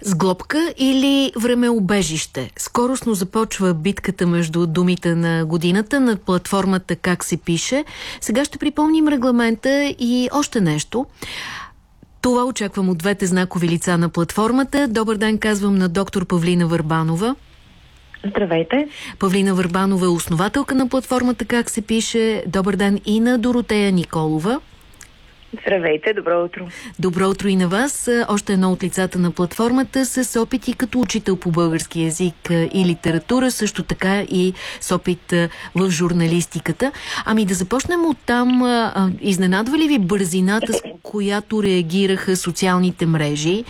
Сглобка или времеобежище? Скоростно започва битката между думите на годината на платформата Как се пише. Сега ще припомним регламента и още нещо. Това очаквам от двете знакови лица на платформата. Добър ден казвам на доктор Павлина Върбанова. Здравейте. Павлина Върбанова е основателка на платформата Как се пише. Добър ден и на Доротея Николова. Здравейте, добро утро. Добро утро и на вас. Още едно от лицата на платформата с опити като учител по български язик и литература, също така и с опит в журналистиката. Ами да започнем от там. Изненадва ли ви бързината, с която реагираха социалните мрежи,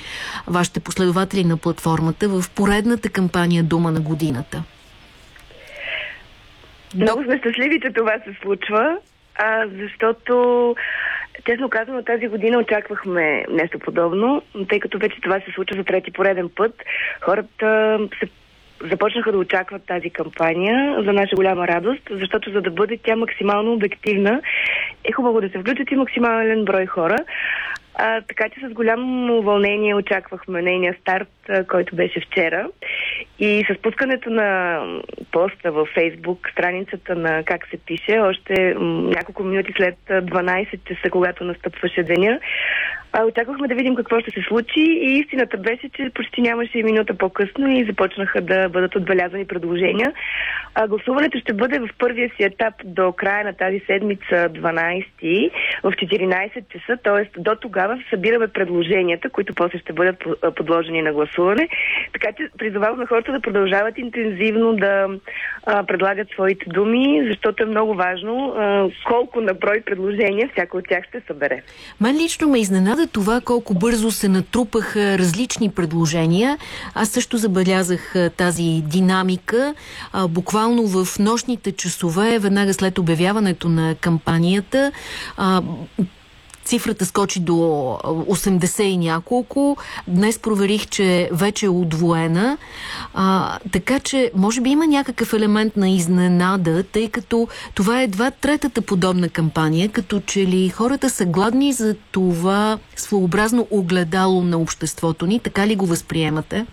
вашите последователи на платформата в поредната кампания Дума на годината? Много сме щастливи, че това се случва, а, защото Честно казано, тази година очаквахме нещо подобно, тъй като вече това се случва за трети пореден път. Хората се започнаха да очакват тази кампания за наша голяма радост, защото за да бъде тя максимално обективна, е хубаво да се включат и максимален брой хора. А, така че с голямо вълнение очаквахме нейния старт, а, който беше вчера. И с пускането на поста във Фейсбук, страницата на как се пише, още няколко минути след 12 часа, когато настъпваше деня, а, очаквахме да видим какво ще се случи и истината беше, че почти нямаше и минута по-късно и започнаха да бъдат отбелязани предложения. А, гласуването ще бъде в първия си етап до края на тази седмица 12 в 14 часа, т.е. до тогава събираме предложенията, които после ще бъдат подложени на гласуване. Така че призоваваме хората да продължават интензивно да предлагат своите думи, защото е много важно а, колко на брой предложения всяко от тях ще събере. Мен лично ме изненада това колко бързо се натрупаха различни предложения. Аз също забелязах тази динамика. А, буквално в нощните часове, веднага след обявяването на кампанията, а, Цифрата скочи до 80 и няколко. Днес проверих, че вече е удвоена. А, така че, може би има някакъв елемент на изненада, тъй като това е едва третата подобна кампания, като че ли хората са гладни за това своеобразно огледало на обществото ни. Така ли го възприемате?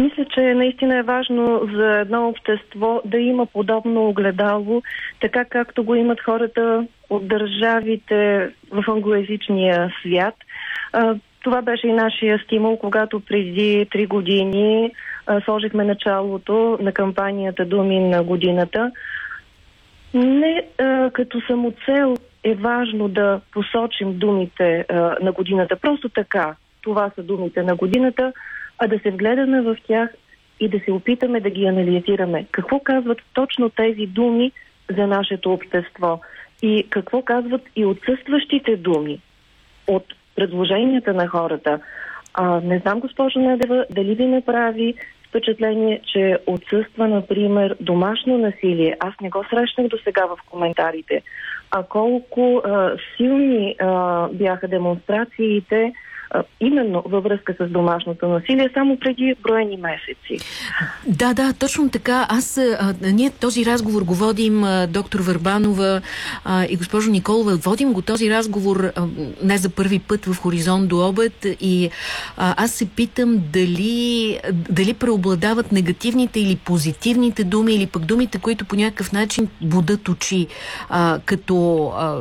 Мисля, че наистина е важно за едно общество да има подобно огледало, така както го имат хората от държавите в англоязичния свят. Това беше и нашия стимул, когато преди три години сложихме началото на кампанията Думи на годината. Не като самоцел е важно да посочим думите на годината. Просто така. Това са думите на годината а да се вгледаме в тях и да се опитаме да ги анализираме. Какво казват точно тези думи за нашето общество и какво казват и отсъстващите думи от предложенията на хората. А, не знам, госпожо Недева, дали ви не прави впечатление, че отсъства, например, домашно насилие. Аз не го срещнах до сега в коментарите. А колко а, силни а, бяха демонстрациите именно във връзка с домашното насилие само преди броени месеци. Да, да, точно така. Аз, а, ние този разговор го водим, а, доктор Върбанова а, и госпожо Николова, водим го този разговор а, не за първи път в Хоризонт до обед и а, аз се питам дали, дали преобладават негативните или позитивните думи или пък думите, които по някакъв начин будат очи, а, като а,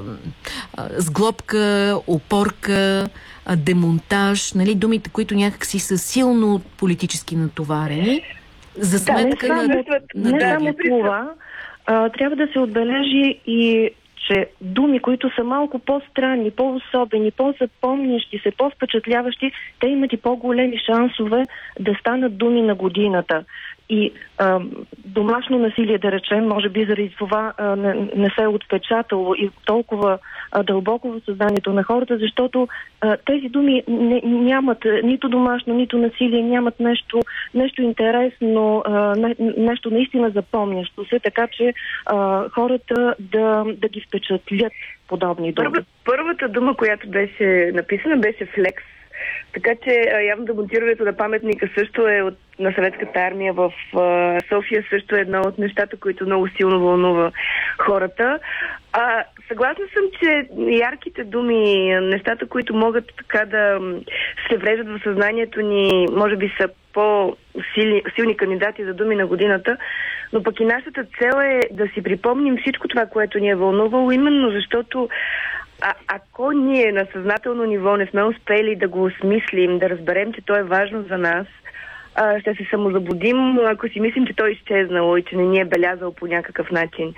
а, сглобка, опорка, демонтаж, нали, думите, които някакси са силно политически натоварени, за сметка да, не на... Не, не само това, а, трябва да се отбележи и че думи, които са малко по-странни, по-особени, по-запомнящи се, по-впечатляващи, те имат и по-големи шансове да станат думи на годината. И а, домашно насилие, да речем, може би заради това а, не, не се е отпечатало и толкова а, дълбоко в съзнанието на хората, защото а, тези думи не, нямат нито домашно, нито насилие, нямат нещо, нещо интересно, а, не, нещо наистина запомнящо се, така че а, хората да, да ги впечатлят подобни думи. Първа, първата дума, която беше написана, беше флекс така че явно демонтирането на паметника също е от, на съветската армия в а, София също е едно от нещата, които много силно вълнува хората. А, съгласна съм, че ярките думи, нещата, които могат така да се влезат в съзнанието ни, може би са по-силни кандидати за думи на годината, но пък и нашата цел е да си припомним всичко това, което ни е вълнувало, именно защото а, ако ние на съзнателно ниво не сме успели да го осмислим, да разберем, че то е важно за нас, а, ще се самозаблудим, ако си мислим, че той е изчезнало и че не ни е белязал по някакъв начин.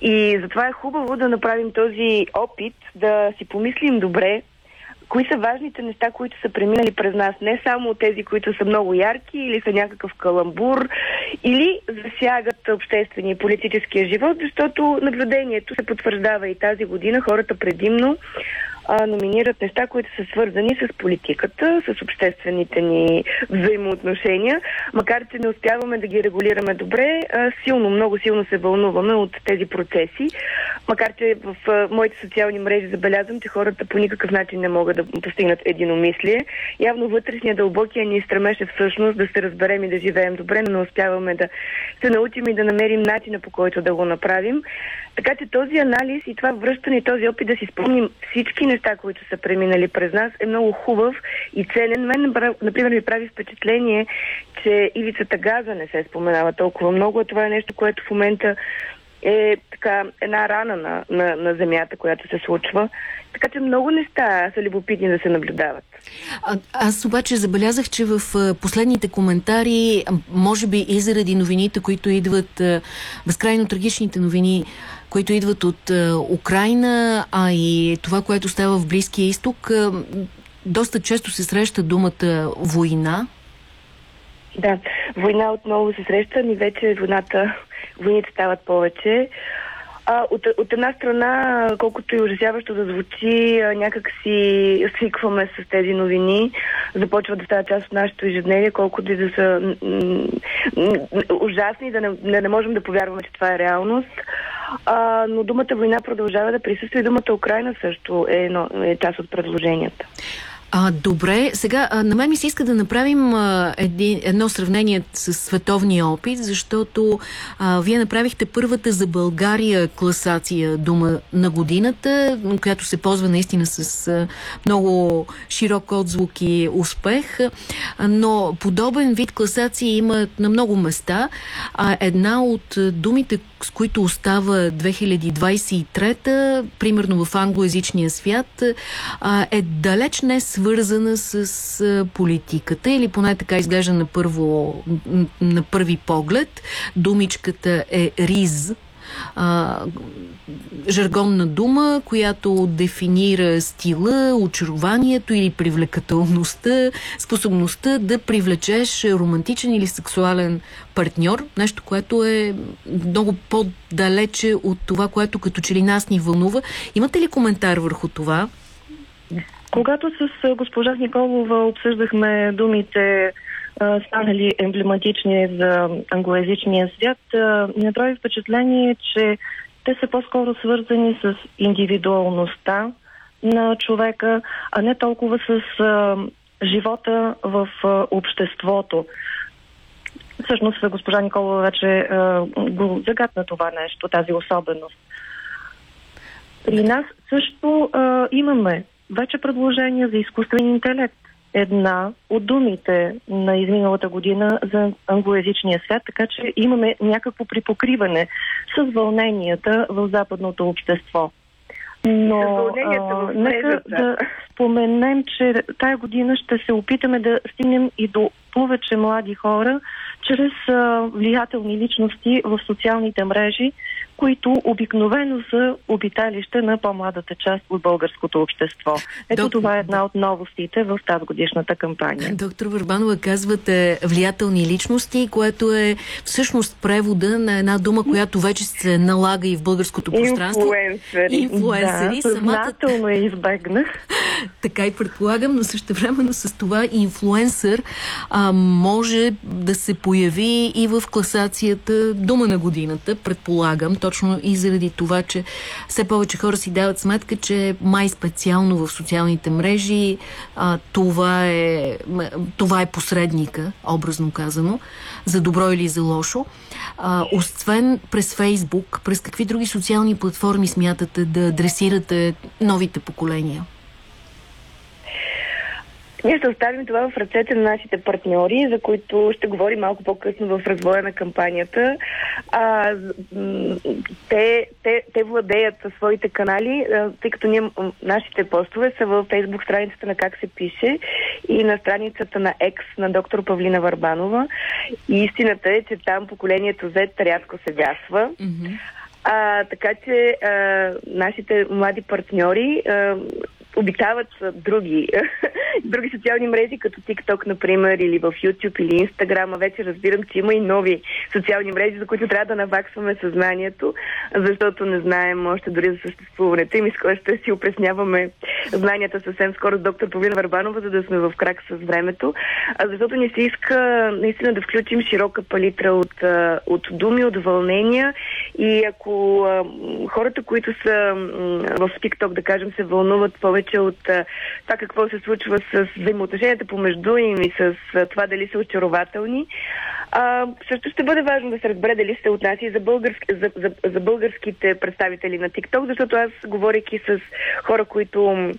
И затова е хубаво да направим този опит, да си помислим добре кои са важните неща, които са преминали през нас. Не само тези, които са много ярки или са някакъв каламбур, или засягат обществения и политическия живот, защото наблюдението се потвърждава и тази година. Хората предимно а, номинират неща, които са свързани с политиката, с обществените ни взаимоотношения. Макар, че не успяваме да ги регулираме добре, а, силно, много силно се вълнуваме от тези процеси. Макар, че в а, моите социални мрежи забелязвам, че хората по никакъв начин не могат да постигнат единомислие. Явно вътрешния дълбокия ни стремеше всъщност да се разберем и да живеем добре, но не успяваме да се научим и да намерим начина по който да го направим. Така че този анализ и това връщане и този опит да си спомним всички неща, които са преминали през нас, е много хубав и ценен. Мен, например, ми прави впечатление, че ивицата газа не се споменава толкова много, а това е нещо, което в момента е така една рана на, на, на земята, която се случва. Така че много неща са любопитни да се наблюдават. А, аз обаче забелязах, че в последните коментари, може би и заради новините, които идват, безкрайно трагичните новини, които идват от Украина, а и това, което става в Близкия изток, доста често се среща думата война. Да, война отново се среща, ни вече войната, войните стават повече. А, от, от една страна, колкото и ужасяващо да звучи, някак си свикваме с тези новини, започва да става част от нашето ежедневие, колкото и да са ужасни, да не, не, не можем да повярваме, че това е реалност. А, но думата война продължава да присъства и думата Украина също е, едно, е част от предложенията. А, добре, сега а, на мен ми се иска да направим а, един, едно сравнение с световния опит, защото а, вие направихте първата за България класация дума на годината, която се ползва наистина с а, много широк отзвук и успех, а, но подобен вид класации има на много места. А една от думите, с които остава 2023, примерно в англоязичния свят, е далеч не свързана с политиката или поне така изглежда на, първо, на първи поглед. Думичката е риз а, жаргонна дума, която дефинира стила, очарованието или привлекателността, способността да привлечеш романтичен или сексуален партньор, нещо, което е много по-далече от това, което като че ли нас ни вълнува. Имате ли коментар върху това? Когато с госпожа Николова обсъждахме думите станали емблематични за англоязичния свят, ми направи впечатление, че те са по-скоро свързани с индивидуалността на човека, а не толкова с живота в обществото. Всъщност госпожа Никола вече а, го загадна това нещо, тази особеност. При нас също имаме вече предложения за изкуствен интелект една от думите на изминалата година за англоязичния свят, така че имаме някакво припокриване с вълненията в западното общество. Но а, нека да споменем, че тая година ще се опитаме да стигнем и до повече млади хора чрез а, влиятелни личности в социалните мрежи, които обикновено са обиталище на по-младата част от българското общество. Ето Доктор... това е една от новостите в тази годишната кампания. Доктор Върбанова, казвате влиятелни личности, което е всъщност превода на една дума, която вече се налага и в българското пространство. Инфлуенсъри. Инфлуенсъри. Да, съзнателно е избегнах. така и предполагам, но също времено с това инфлуенсър. А, може да се появи и в класацията Дума на годината, предполагам, точно и заради това, че все повече хора си дават сметка, че май специално в социалните мрежи а, това, е, това е посредника, образно казано, за добро или за лошо. А, освен през Фейсбук, през какви други социални платформи смятате да адресирате новите поколения? Ние ще оставим това в ръцете на нашите партньори, за които ще говорим малко по-късно в развоя на кампанията. А, те, те, те владеят своите канали, тъй като ние, нашите постове са в фейсбук страницата на Как се пише и на страницата на Екс на доктор Павлина Варбанова. И истината е, че там поколението Z рядко се гасва. Mm-hmm. А, така че а, нашите млади партньори а, обитават други, други социални мрежи, като TikTok, например, или в YouTube, или Instagram. А вече разбирам, че има и нови социални мрежи, за които трябва да наваксваме съзнанието, защото не знаем още дори за съществуването им и ще си опресняваме знанията съвсем скоро с доктор Павлина Варбанова, за да сме в крак с времето. А защото ни се иска наистина да включим широка палитра от, от думи, от вълнения и ако хората, които са в TikTok, да кажем, се вълнуват повече повече от това какво се случва с взаимоотношенията помежду им и с това дали са очарователни. А, също ще бъде важно да се разбере дали се отнася и за, български, за, за, за българските представители на TikTok, защото аз, говорейки с хора, които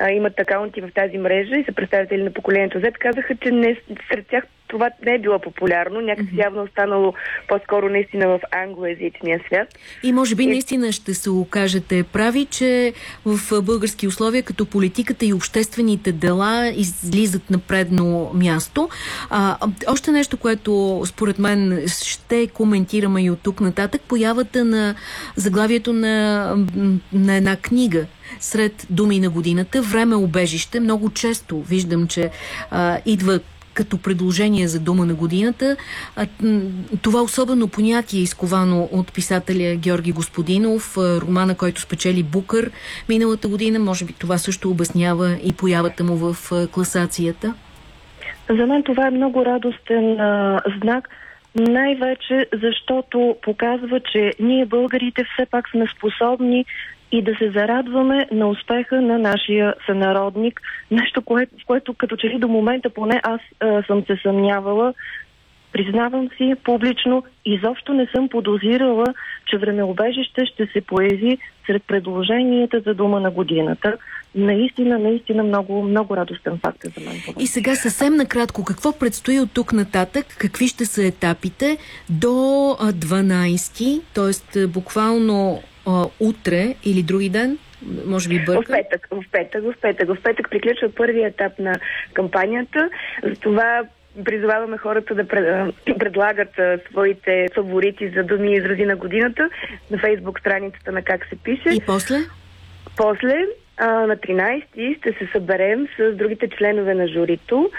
а, имат акаунти в тази мрежа и са представители на поколението Z, казаха, че не, сред тях това не е било популярно. Някакси явно останало по-скоро наистина в англоязичния свят. И може би и... наистина ще се окажете прави, че в български условия като политиката и обществените дела излизат на предно място. А, още нещо, което според мен ще коментираме и от тук нататък, появата на заглавието на, на една книга сред думи на годината. Време обежище. Много често виждам, че а, идва като предложение за дума на годината. Това особено понятие е изковано от писателя Георги Господинов, романа, който спечели Букър миналата година. Може би това също обяснява и появата му в класацията. За мен това е много радостен а, знак, най-вече защото показва, че ние българите все пак сме способни и да се зарадваме на успеха на нашия сънародник. Нещо, кое, което като че ли до момента поне аз а, съм се съмнявала. Признавам си публично, изобщо не съм подозирала, че времеобежище ще се появи сред предложенията за дума на годината. Наистина, наистина много, много радостен факт е за мен. И сега съвсем накратко, какво предстои от тук нататък? Какви ще са етапите до 12, т.е. буквално а, утре или други ден? Може би бърка? В петък, в петък, в петък. В петък приключва първия етап на кампанията. Затова призоваваме хората да предлагат своите фаворити за думи и изрази на годината на фейсбук страницата на Как се пише. И после? После на 13 ще се съберем с другите членове на журито,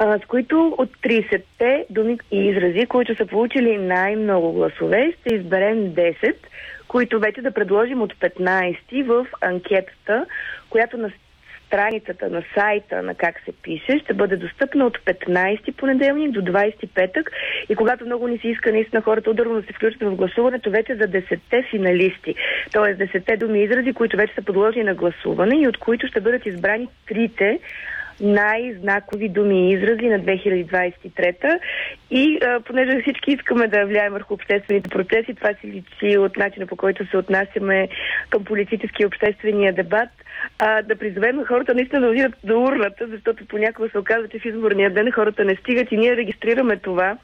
с които от 30-те думи и изрази, които са получили най-много гласове, ще изберем 10, които вече да предложим от 15 в анкетата, която на страницата на сайта на как се пише ще бъде достъпна от 15 понеделник до 20 петък и когато много ни се иска наистина хората ударно да се включат в гласуването вече за 10-те финалисти, т.е. 10-те думи изрази, които вече са подложени на гласуване и от които ще бъдат избрани трите най-знакови думи и изрази на 2023 и а, понеже всички искаме да влияем върху обществените процеси, това си личи от начина по който се отнасяме към политически и обществения дебат, а, да призовем хората наистина да отидат до урната, защото понякога се оказва, че в изборния ден хората не стигат и ние регистрираме това,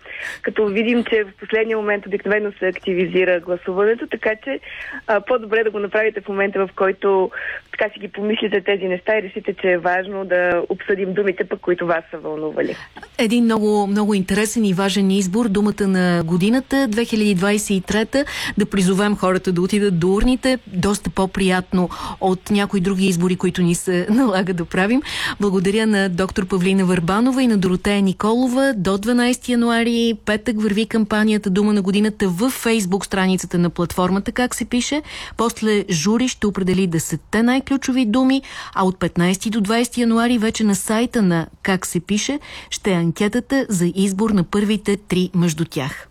като видим, че в последния момент обикновено се активизира гласуването, така че а, по-добре да го направите в момента, в който така си ги помислите тези неща и решите, че е важно да обсъдим думите, пък които вас са вълнували. Един много, много интересен и важен избор, думата на годината 2023, да призовем хората да отидат до урните, доста по-приятно от някои други избори, които ни се налага да правим. Благодаря на доктор Павлина Върбанова и на Доротея Николова. До 12 януари, петък, върви кампанията Дума на годината в фейсбук страницата на платформата, как се пише. После жури ще определи 10 най-ключови думи, а от 15 до 20 януари вече на сайта на как се пише ще е анкетата за избор на първите три между тях.